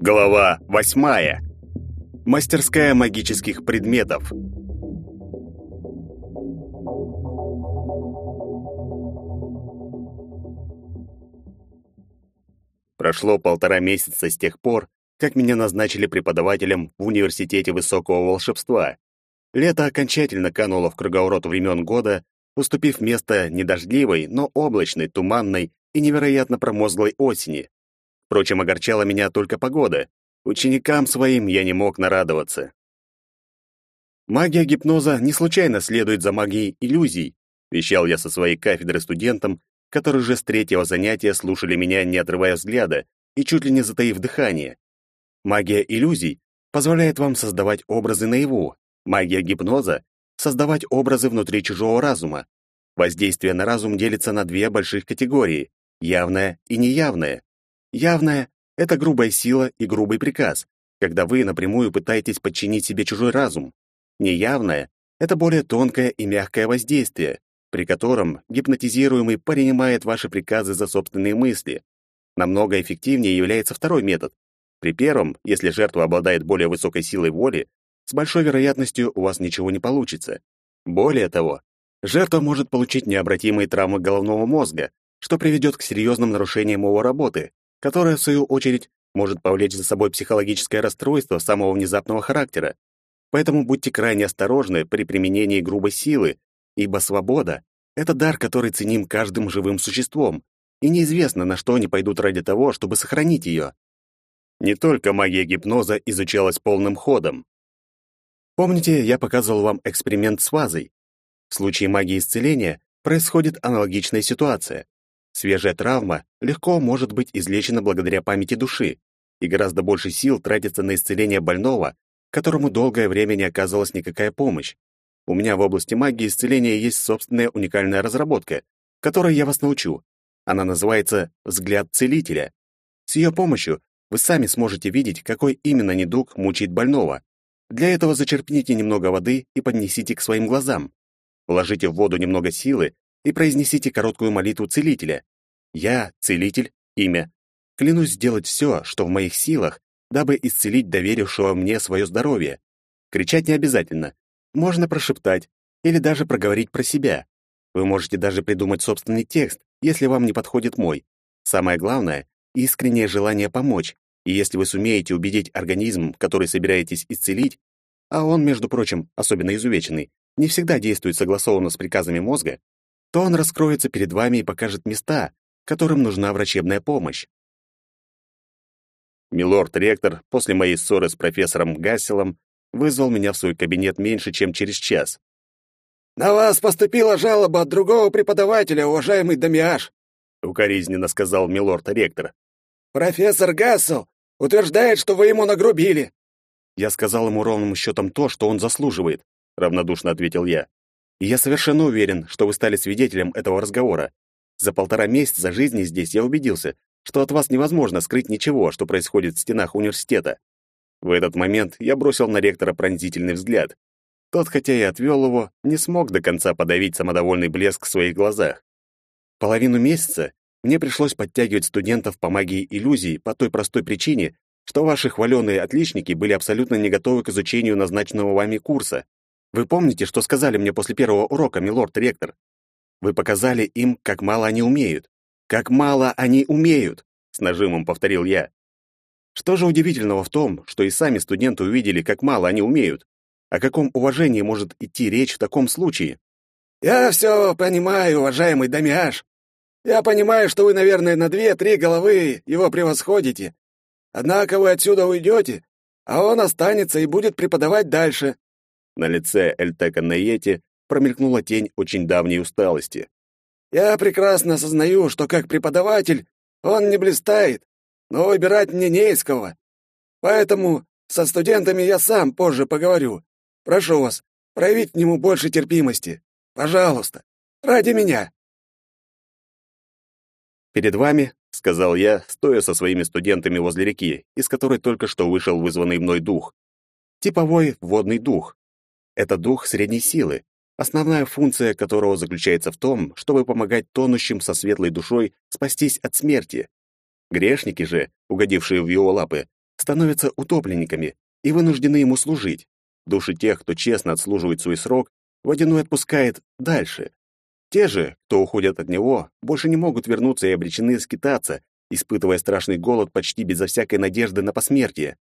Глава восьмая. Мастерская магических предметов. Прошло полтора месяца с тех пор, как меня назначили преподавателем в Университете высокого волшебства. Лето окончательно кануло в круговорот времен года, уступив место недождливой, но облачной, туманной и невероятно промозглой осени. Впрочем, огорчала меня только погода. Ученикам своим я не мог нарадоваться. Магия гипноза не случайно следует за магией иллюзий, вещал я со своей кафедры студентам, которые уже с третьего занятия слушали меня, не отрывая взгляда и чуть ли не затаив дыхание. Магия иллюзий позволяет вам создавать образы наяву. Магия гипноза — создавать образы внутри чужого разума. Воздействие на разум делится на две больших категории — явное и неявное. Явное — это грубая сила и грубый приказ, когда вы напрямую пытаетесь подчинить себе чужой разум. Неявное — это более тонкое и мягкое воздействие, при котором гипнотизируемый принимает ваши приказы за собственные мысли. Намного эффективнее является второй метод. При первом, если жертва обладает более высокой силой воли, с большой вероятностью у вас ничего не получится. Более того, жертва может получить необратимые травмы головного мозга, что приведет к серьезным нарушениям его работы, которое, в свою очередь, может повлечь за собой психологическое расстройство самого внезапного характера. Поэтому будьте крайне осторожны при применении грубой силы, ибо свобода — это дар, который ценим каждым живым существом, и неизвестно, на что они пойдут ради того, чтобы сохранить ее. Не только магия гипноза изучалась полным ходом. Помните, я показывал вам эксперимент с вазой? В случае магии исцеления происходит аналогичная ситуация. Свежая травма легко может быть излечена благодаря памяти души, и гораздо больше сил тратится на исцеление больного, которому долгое время не оказывалась никакая помощь. У меня в области магии исцеления есть собственная уникальная разработка, которой я вас научу. Она называется «Взгляд целителя». С ее помощью вы сами сможете видеть, какой именно недуг мучает больного. Для этого зачерпните немного воды и поднесите к своим глазам. Вложите в воду немного силы и произнесите короткую молитву целителя. Я, целитель, имя. Клянусь сделать все, что в моих силах, дабы исцелить доверившего мне свое здоровье. Кричать не обязательно. Можно прошептать или даже проговорить про себя. Вы можете даже придумать собственный текст, если вам не подходит мой. Самое главное — искреннее желание помочь. И если вы сумеете убедить организм, который собираетесь исцелить, а он, между прочим, особенно изувеченный, не всегда действует согласованно с приказами мозга, то он раскроется перед вами и покажет места, которым нужна врачебная помощь. Милорд-ректор после моей ссоры с профессором Гасселом вызвал меня в свой кабинет меньше, чем через час. «На вас поступила жалоба от другого преподавателя, уважаемый Дамиаш», — укоризненно сказал милорд-ректор. «Профессор Гассел утверждает, что вы ему нагрубили». «Я сказал ему ровным счетом то, что он заслуживает», — равнодушно ответил я. И я совершенно уверен, что вы стали свидетелем этого разговора. За полтора месяца жизни здесь я убедился, что от вас невозможно скрыть ничего, что происходит в стенах университета. В этот момент я бросил на ректора пронзительный взгляд. Тот, хотя и отвел его, не смог до конца подавить самодовольный блеск в своих глазах. Половину месяца мне пришлось подтягивать студентов по магии иллюзий по той простой причине, что ваши хваленые отличники были абсолютно не готовы к изучению назначенного вами курса. Вы помните, что сказали мне после первого урока, милорд-ректор? Вы показали им, как мало они умеют. Как мало они умеют, с нажимом повторил я. Что же удивительного в том, что и сами студенты увидели, как мало они умеют? О каком уважении может идти речь в таком случае? Я все понимаю, уважаемый Дамиаш. Я понимаю, что вы, наверное, на две-три головы его превосходите. Однако вы отсюда уйдете, а он останется и будет преподавать дальше. На лице Эльтека Нейети промелькнула тень очень давней усталости. «Я прекрасно осознаю, что как преподаватель он не блистает, но выбирать мне не из кого. Поэтому со студентами я сам позже поговорю. Прошу вас, проявить к нему больше терпимости. Пожалуйста, ради меня». «Перед вами», — сказал я, стоя со своими студентами возле реки, из которой только что вышел вызванный мной дух. Типовой водный дух, это дух средней силы. основная функция которого заключается в том, чтобы помогать тонущим со светлой душой спастись от смерти. Грешники же, угодившие в его лапы, становятся утопленниками и вынуждены ему служить. Души тех, кто честно отслуживает свой срок, водяной отпускает дальше. Те же, кто уходят от него, больше не могут вернуться и обречены скитаться, испытывая страшный голод почти безо всякой надежды на посмертие.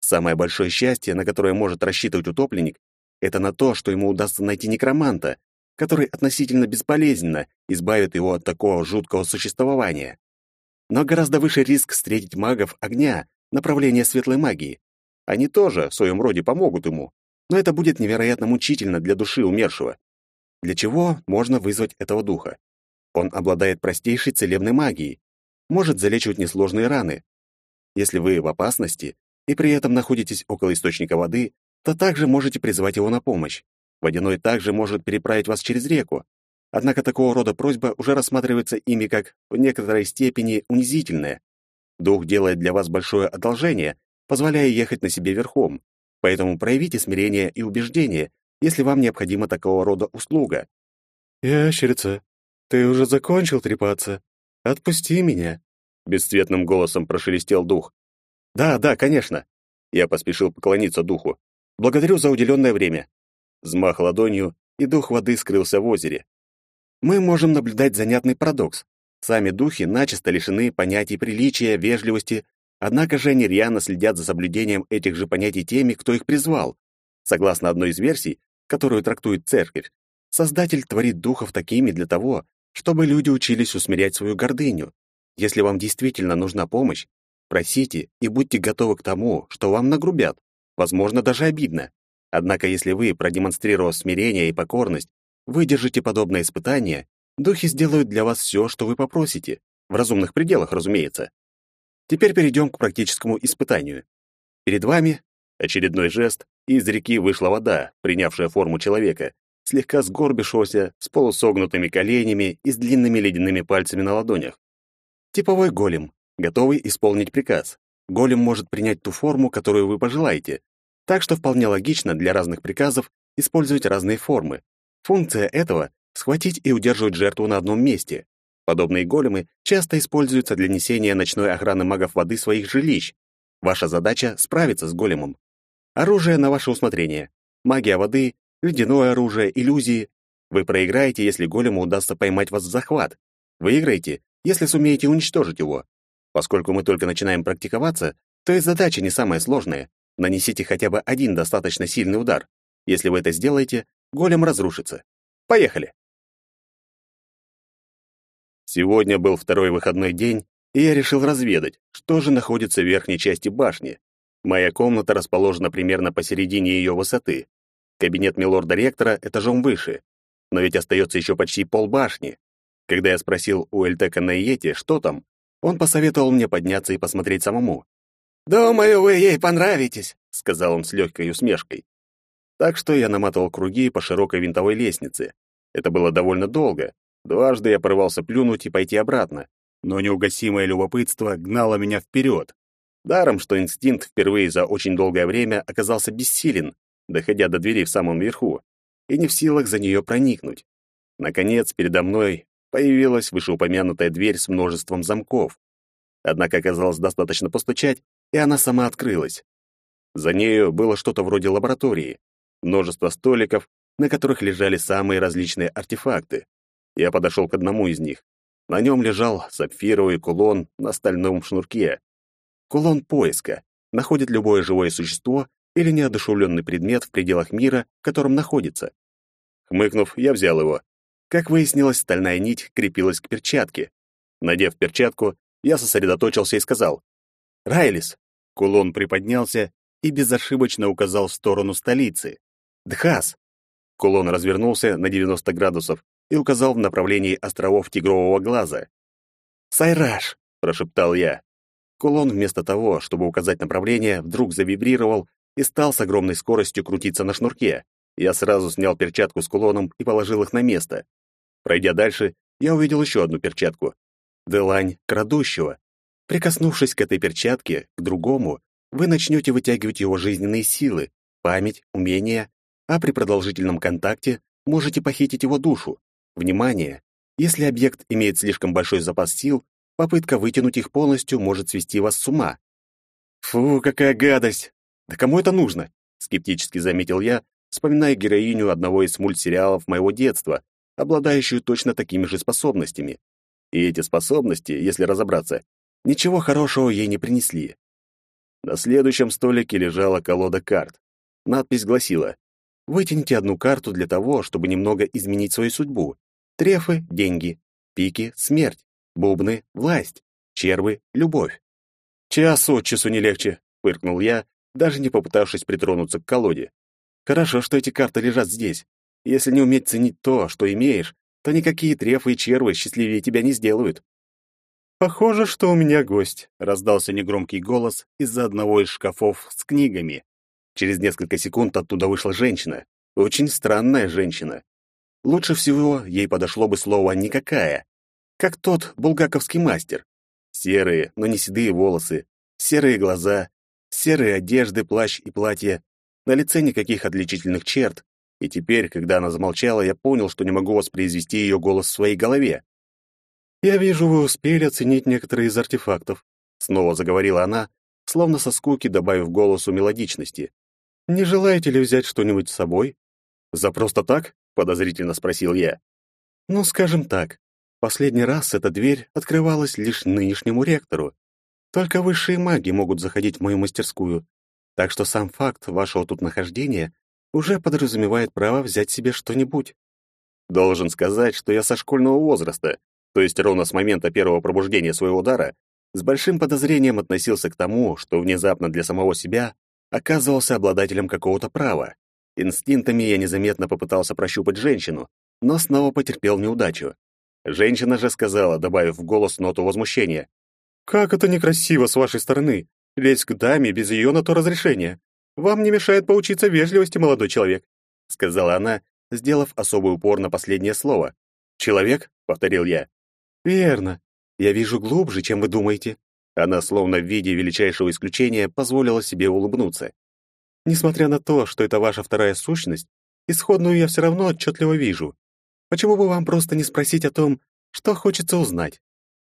Самое большое счастье, на которое может рассчитывать утопленник, это на то, что ему удастся найти некроманта, который относительно бесполезно избавит его от такого жуткого существования. Но гораздо выше риск встретить магов огня, направления светлой магии. Они тоже в своем роде помогут ему, но это будет невероятно мучительно для души умершего. Для чего можно вызвать этого духа? Он обладает простейшей целебной магией, может залечивать несложные раны. Если вы в опасности и при этом находитесь около источника воды, то также можете призвать его на помощь. Водяной также может переправить вас через реку. Однако такого рода просьба уже рассматривается ими как в некоторой степени унизительная. Дух делает для вас большое одолжение, позволяя ехать на себе верхом. Поэтому проявите смирение и убеждение, если вам необходима такого рода услуга. «Ящерица, ты уже закончил трепаться? Отпусти меня!» Бесцветным голосом прошелестел дух. «Да, да, конечно!» Я поспешил поклониться духу. «Благодарю за уделенное время!» Взмах ладонью, и дух воды скрылся в озере. Мы можем наблюдать занятный парадокс. Сами духи начисто лишены понятий приличия, вежливости, Однако же они рьяно следят за соблюдением этих же понятий теми, кто их призвал. Согласно одной из версий, которую трактует церковь, Создатель творит духов такими для того, чтобы люди учились усмирять свою гордыню. Если вам действительно нужна помощь, просите и будьте готовы к тому, что вам нагрубят, возможно, даже обидно. Однако если вы, продемонстрировав смирение и покорность, выдержите подобное испытание, духи сделают для вас все, что вы попросите, в разумных пределах, разумеется. Теперь перейдем к практическому испытанию. Перед вами очередной жест, и из реки вышла вода, принявшая форму человека, слегка сгорбившегося, с полусогнутыми коленями и с длинными ледяными пальцами на ладонях. Типовой голем, готовый исполнить приказ. Голем может принять ту форму, которую вы пожелаете, так что вполне логично для разных приказов использовать разные формы. Функция этого — схватить и удерживать жертву на одном месте. Подобные големы часто используются для несения ночной охраны магов воды своих жилищ. Ваша задача — справиться с големом. Оружие на ваше усмотрение. Магия воды, ледяное оружие, иллюзии. Вы проиграете, если голему удастся поймать вас в захват. Выиграете, если сумеете уничтожить его. Поскольку мы только начинаем практиковаться, то и задача не самая сложная. Нанесите хотя бы один достаточно сильный удар. Если вы это сделаете, голем разрушится. Поехали! Сегодня был второй выходной день, и я решил разведать, что же находится в верхней части башни. Моя комната расположена примерно посередине ее высоты. Кабинет милорда-ректора этажом выше, но ведь остается еще почти полбашни. Когда я спросил у Эльтека Найети, что там, он посоветовал мне подняться и посмотреть самому. «Думаю, вы ей понравитесь», — сказал он с легкой усмешкой. Так что я наматывал круги по широкой винтовой лестнице. Это было довольно долго, Дважды я порывался плюнуть и пойти обратно, но неугасимое любопытство гнало меня вперед. Даром, что инстинкт впервые за очень долгое время оказался бессилен, доходя до двери в самом верху, и не в силах за нее проникнуть. Наконец, передо мной появилась вышеупомянутая дверь с множеством замков. Однако оказалось достаточно постучать, и она сама открылась. За нею было что-то вроде лаборатории, множество столиков, на которых лежали самые различные артефакты. Я подошел к одному из них. На нем лежал сапфировый кулон на стальном шнурке. Кулон поиска. Находит любое живое существо или неодушевленный предмет в пределах мира, в котором находится. Хмыкнув, я взял его. Как выяснилось, стальная нить крепилась к перчатке. Надев перчатку, я сосредоточился и сказал «Райлис». Кулон приподнялся и безошибочно указал в сторону столицы. «Дхас». Кулон развернулся на 90 градусов и указал в направлении островов Тигрового глаза. «Сайраж!» — прошептал я. Кулон вместо того, чтобы указать направление, вдруг завибрировал и стал с огромной скоростью крутиться на шнурке. Я сразу снял перчатку с кулоном и положил их на место. Пройдя дальше, я увидел еще одну перчатку. Делань крадущего. Прикоснувшись к этой перчатке, к другому, вы начнете вытягивать его жизненные силы, память, умения, а при продолжительном контакте можете похитить его душу. Внимание! Если объект имеет слишком большой запас сил, попытка вытянуть их полностью может свести вас с ума. Фу, какая гадость! Да кому это нужно? Скептически заметил я, вспоминая героиню одного из мультсериалов моего детства, обладающую точно такими же способностями. И эти способности, если разобраться, ничего хорошего ей не принесли. На следующем столике лежала колода карт. Надпись гласила «Вытяните одну карту для того, чтобы немного изменить свою судьбу. Трефы — деньги, пики — смерть, бубны — власть, червы — любовь». «Час от часу не легче», — фыркнул я, даже не попытавшись притронуться к колоде. «Хорошо, что эти карты лежат здесь. Если не уметь ценить то, что имеешь, то никакие трефы и червы счастливее тебя не сделают». «Похоже, что у меня гость», — раздался негромкий голос из-за одного из шкафов с книгами. Через несколько секунд оттуда вышла женщина. Очень странная женщина. Лучше всего ей подошло бы слово «никакая», как тот булгаковский мастер. Серые, но не седые волосы, серые глаза, серые одежды, плащ и платье, на лице никаких отличительных черт, и теперь, когда она замолчала, я понял, что не могу воспроизвести ее голос в своей голове. «Я вижу, вы успели оценить некоторые из артефактов», — снова заговорила она, словно со скуки добавив голосу мелодичности. «Не желаете ли взять что-нибудь с собой?» «За просто так?» — подозрительно спросил я. «Ну, скажем так, последний раз эта дверь открывалась лишь нынешнему ректору. Только высшие маги могут заходить в мою мастерскую, так что сам факт вашего тут нахождения уже подразумевает право взять себе что-нибудь. Должен сказать, что я со школьного возраста, то есть ровно с момента первого пробуждения своего дара, с большим подозрением относился к тому, что внезапно для самого себя оказывался обладателем какого-то права. Инстинктами я незаметно попытался прощупать женщину, но снова потерпел неудачу. Женщина же сказала, добавив в голос ноту возмущения, «Как это некрасиво с вашей стороны, лезть к даме без ее на то разрешения. Вам не мешает поучиться вежливости, молодой человек», — сказала она, сделав особый упор на последнее слово. «Человек?» — повторил я. Верно. Я вижу глубже, чем вы думаете. Она, словно в виде величайшего исключения, позволила себе улыбнуться. Несмотря на то, что это ваша вторая сущность, исходную я все равно отчетливо вижу. Почему бы вам просто не спросить о том, что хочется узнать?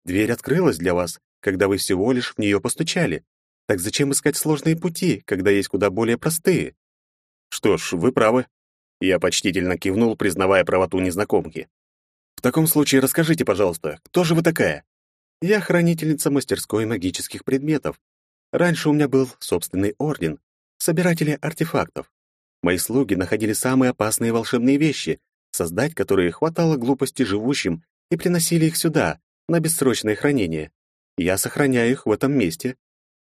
Дверь открылась для вас, когда вы всего лишь в нее постучали. Так зачем искать сложные пути, когда есть куда более простые? Что ж, вы правы. Я почтительно кивнул, признавая правоту незнакомки. В таком случае расскажите, пожалуйста, кто же вы такая? Я хранительница мастерской магических предметов. Раньше у меня был собственный орден, собиратели артефактов. Мои слуги находили самые опасные волшебные вещи, создать которые хватало глупости живущим и приносили их сюда, на бессрочное хранение. Я сохраняю их в этом месте.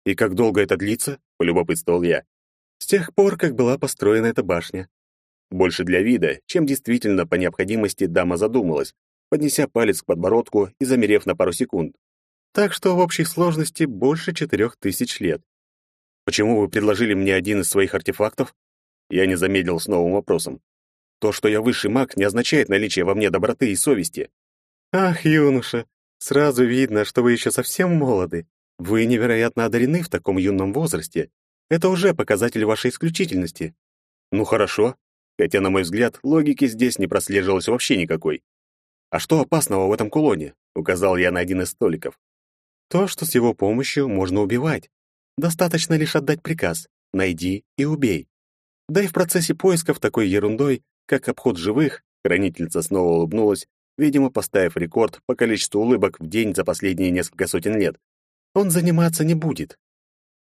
И как долго это длится? полюбопытствовал я. С тех пор, как была построена эта башня. Больше для вида, чем действительно по необходимости дама задумалась, поднеся палец к подбородку и замерев на пару секунд. Так что в общей сложности больше четырех тысяч лет. Почему вы предложили мне один из своих артефактов? Я не замедлил с новым вопросом. То, что я высший маг, не означает наличие во мне доброты и совести. Ах, юноша, сразу видно, что вы еще совсем молоды. Вы невероятно одарены в таком юном возрасте. Это уже показатель вашей исключительности. Ну хорошо, хотя, на мой взгляд, логики здесь не прослеживалось вообще никакой. «А что опасного в этом кулоне?» — указал я на один из столиков. «То, что с его помощью можно убивать. Достаточно лишь отдать приказ «найди и убей». Да и в процессе поисков такой ерундой, как обход живых, хранительница снова улыбнулась, видимо, поставив рекорд по количеству улыбок в день за последние несколько сотен лет. Он заниматься не будет.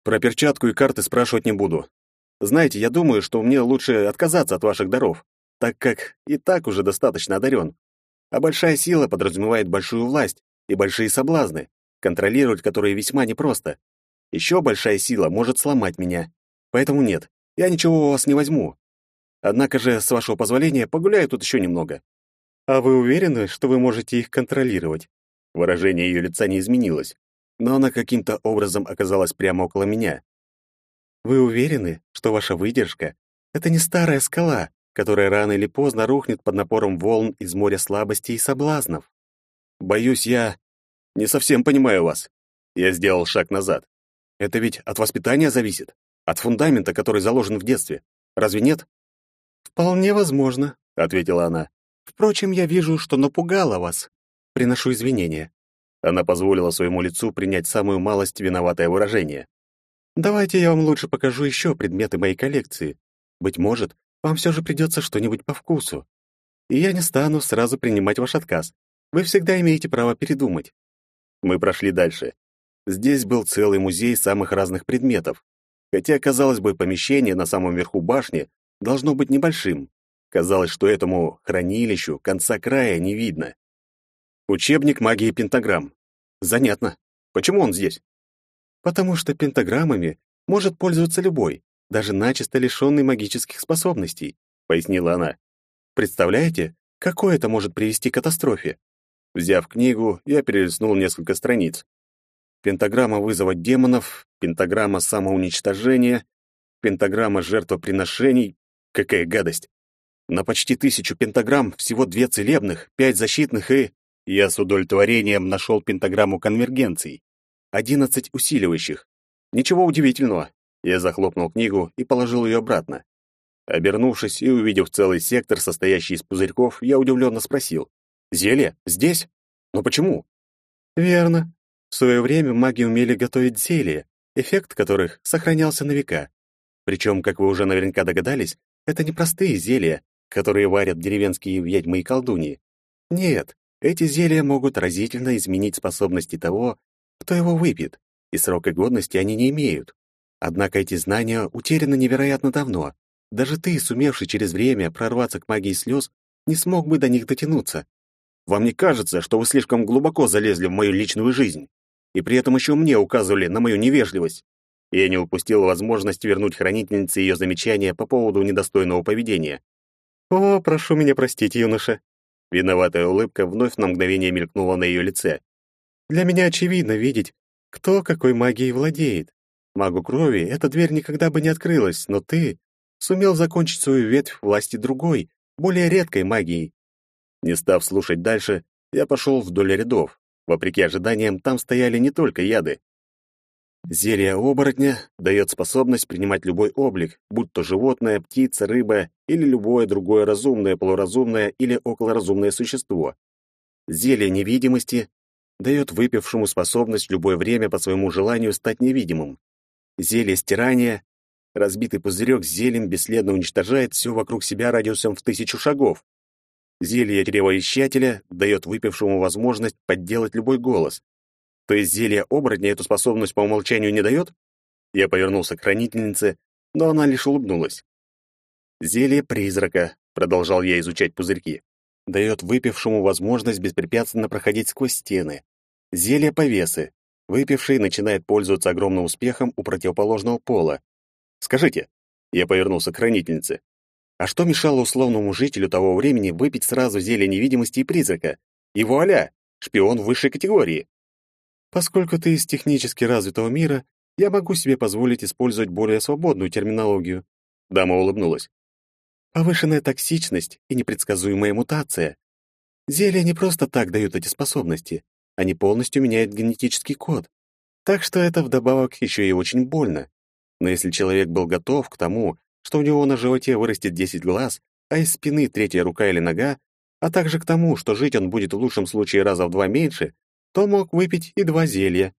Про перчатку и карты спрашивать не буду. Знаете, я думаю, что мне лучше отказаться от ваших даров, так как и так уже достаточно одарен. А большая сила подразумевает большую власть и большие соблазны, контролировать которые весьма непросто. Еще большая сила может сломать меня. Поэтому нет, я ничего у вас не возьму. Однако же, с вашего позволения, погуляю тут еще немного. А вы уверены, что вы можете их контролировать? Выражение ее лица не изменилось, но она каким-то образом оказалась прямо около меня. Вы уверены, что ваша выдержка — это не старая скала, которая рано или поздно рухнет под напором волн из моря слабости и соблазнов? Боюсь, я не совсем понимаю вас. Я сделал шаг назад. Это ведь от воспитания зависит, от фундамента, который заложен в детстве. Разве нет? Вполне возможно, — ответила она. «Впрочем, я вижу, что напугала вас. Приношу извинения». Она позволила своему лицу принять самую малость виноватое выражение. «Давайте я вам лучше покажу еще предметы моей коллекции. Быть может, вам все же придется что-нибудь по вкусу. И я не стану сразу принимать ваш отказ. Вы всегда имеете право передумать». Мы прошли дальше. Здесь был целый музей самых разных предметов. Хотя, казалось бы, помещение на самом верху башни должно быть небольшим. Казалось, что этому хранилищу конца края не видно. Учебник магии пентаграмм. Занятно. Почему он здесь? Потому что пентаграммами может пользоваться любой, даже начисто лишенный магических способностей, пояснила она. Представляете, какое это может привести к катастрофе? Взяв книгу, я перелистнул несколько страниц. Пентаграмма вызова демонов, пентаграмма самоуничтожения, пентаграмма жертвоприношений. Какая гадость! На почти тысячу пентаграмм всего две целебных, пять защитных и... Я с удовлетворением нашел пентаграмму конвергенций. Одиннадцать усиливающих. Ничего удивительного. Я захлопнул книгу и положил ее обратно. Обернувшись и увидев целый сектор, состоящий из пузырьков, я удивленно спросил. «Зелье? Здесь? Но почему?» «Верно. В свое время маги умели готовить зелья, эффект которых сохранялся на века. Причем, как вы уже наверняка догадались, это не простые зелья, которые варят деревенские ведьмы и колдуньи. Нет, эти зелья могут разительно изменить способности того, кто его выпьет, и срока годности они не имеют. Однако эти знания утеряны невероятно давно. Даже ты, сумевший через время прорваться к магии слез, не смог бы до них дотянуться. Вам не кажется, что вы слишком глубоко залезли в мою личную жизнь? И при этом еще мне указывали на мою невежливость. Я не упустил возможность вернуть хранительнице ее замечания по поводу недостойного поведения. «О, прошу меня простить, юноша», Виноватая улыбка вновь на мгновение мелькнула на ее лице. «Для меня очевидно видеть, кто какой магией владеет. Магу крови эта дверь никогда бы не открылась, но ты сумел закончить свою ветвь власти другой, более редкой магией». Не став слушать дальше, я пошел вдоль рядов. Вопреки ожиданиям, там стояли не только яды. Зелье оборотня дает способность принимать любой облик, будь то животное, птица, рыба или любое другое разумное, полуразумное или околоразумное существо. Зелье невидимости дает выпившему способность в любое время по своему желанию стать невидимым. Зелье стирания разбитый пузырек с зельем бесследно уничтожает все вокруг себя радиусом в тысячу шагов. Зелье чревоищателя дает выпившему возможность подделать любой голос, то есть зелье оборотня эту способность по умолчанию не дает? Я повернулся к хранительнице, но она лишь улыбнулась. Зелье призрака, продолжал я изучать пузырьки, дает выпившему возможность беспрепятственно проходить сквозь стены. Зелье повесы. Выпивший начинает пользоваться огромным успехом у противоположного пола. Скажите, я повернулся к хранительнице. А что мешало условному жителю того времени выпить сразу зелье невидимости и призрака? И вуаля, шпион высшей категории. Поскольку ты из технически развитого мира, я могу себе позволить использовать более свободную терминологию. Дама улыбнулась. Повышенная токсичность и непредсказуемая мутация. Зелья не просто так дают эти способности. Они полностью меняют генетический код. Так что это вдобавок еще и очень больно. Но если человек был готов к тому, что у него на животе вырастет 10 глаз, а из спины третья рука или нога, а также к тому, что жить он будет в лучшем случае раза в два меньше, то мог выпить и два зелья.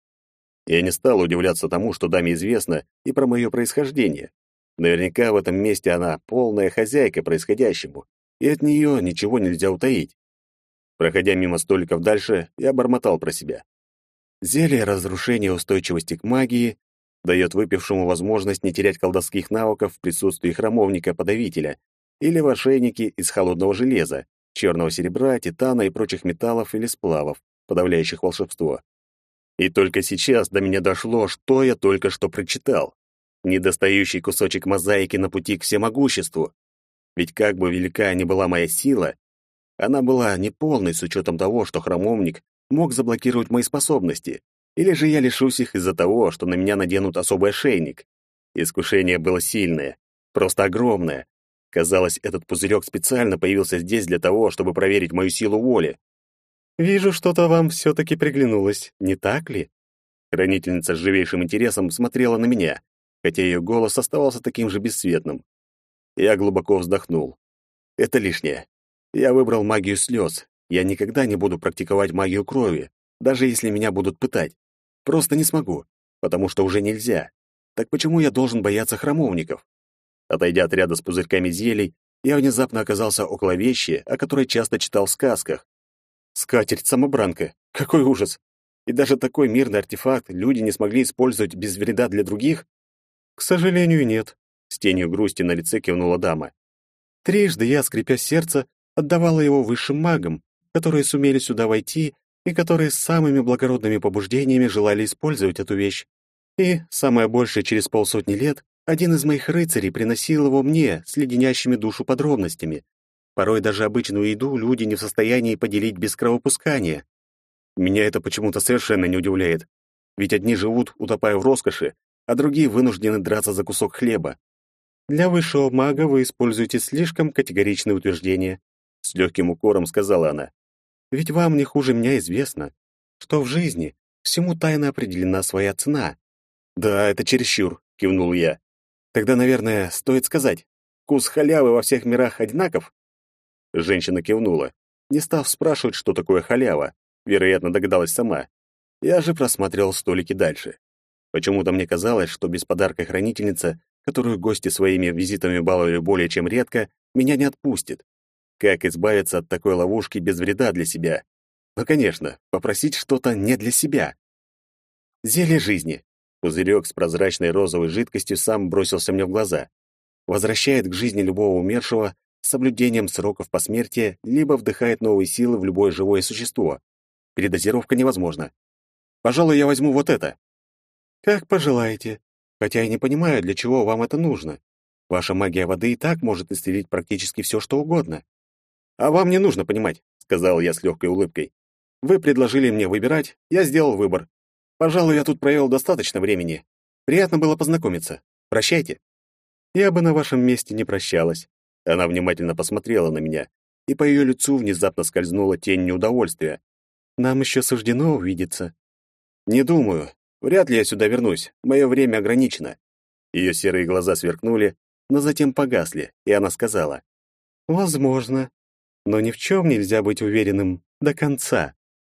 Я не стал удивляться тому, что даме известно и про мое происхождение. Наверняка в этом месте она полная хозяйка происходящему, и от нее ничего нельзя утаить. Проходя мимо столиков дальше, я бормотал про себя. Зелье разрушения устойчивости к магии дает выпившему возможность не терять колдовских навыков в присутствии храмовника-подавителя или в ошейнике из холодного железа, черного серебра, титана и прочих металлов или сплавов подавляющих волшебство. И только сейчас до меня дошло, что я только что прочитал. Недостающий кусочек мозаики на пути к всемогуществу. Ведь как бы велика ни была моя сила, она была неполной с учетом того, что храмовник мог заблокировать мои способности, или же я лишусь их из-за того, что на меня наденут особый ошейник. Искушение было сильное, просто огромное. Казалось, этот пузырек специально появился здесь для того, чтобы проверить мою силу воли. Вижу, что-то вам все-таки приглянулось, не так ли? Хранительница с живейшим интересом смотрела на меня, хотя ее голос оставался таким же бесцветным. Я глубоко вздохнул. Это лишнее. Я выбрал магию слез. Я никогда не буду практиковать магию крови, даже если меня будут пытать. Просто не смогу, потому что уже нельзя. Так почему я должен бояться храмовников? Отойдя от ряда с пузырьками зелий, я внезапно оказался около вещи, о которой часто читал в сказках. Скатерть-самобранка. Какой ужас! И даже такой мирный артефакт люди не смогли использовать без вреда для других? К сожалению, нет. С тенью грусти на лице кивнула дама. Трижды я, скрипя сердце, отдавала его высшим магам, которые сумели сюда войти и которые с самыми благородными побуждениями желали использовать эту вещь. И, самое большее, через полсотни лет один из моих рыцарей приносил его мне с леденящими душу подробностями. Порой даже обычную еду люди не в состоянии поделить без кровопускания. Меня это почему-то совершенно не удивляет. Ведь одни живут, утопая в роскоши, а другие вынуждены драться за кусок хлеба. Для высшего мага вы используете слишком категоричные утверждения, с легким укором сказала она. Ведь вам не хуже меня известно, что в жизни всему тайно определена своя цена. Да, это чересчур, кивнул я. Тогда, наверное, стоит сказать, вкус халявы во всех мирах одинаков? Женщина кивнула, не став спрашивать, что такое халява. Вероятно, догадалась сама. Я же просматривал столики дальше. Почему-то мне казалось, что без подарка хранительница, которую гости своими визитами баловали более чем редко, меня не отпустит. Как избавиться от такой ловушки без вреда для себя? Ну, конечно, попросить что-то не для себя. Зелье жизни. Пузырек с прозрачной розовой жидкостью сам бросился мне в глаза. Возвращает к жизни любого умершего соблюдением сроков посмертия, либо вдыхает новые силы в любое живое существо. Передозировка невозможна. Пожалуй, я возьму вот это. Как пожелаете. Хотя я не понимаю, для чего вам это нужно. Ваша магия воды и так может исцелить практически все, что угодно. «А вам не нужно понимать», — сказал я с легкой улыбкой. «Вы предложили мне выбирать, я сделал выбор. Пожалуй, я тут провел достаточно времени. Приятно было познакомиться. Прощайте». «Я бы на вашем месте не прощалась». Она внимательно посмотрела на меня, и по ее лицу внезапно скользнула тень неудовольствия. «Нам еще суждено увидеться». «Не думаю. Вряд ли я сюда вернусь. Мое время ограничено». Ее серые глаза сверкнули, но затем погасли, и она сказала. «Возможно, но ни в чем нельзя быть уверенным до конца.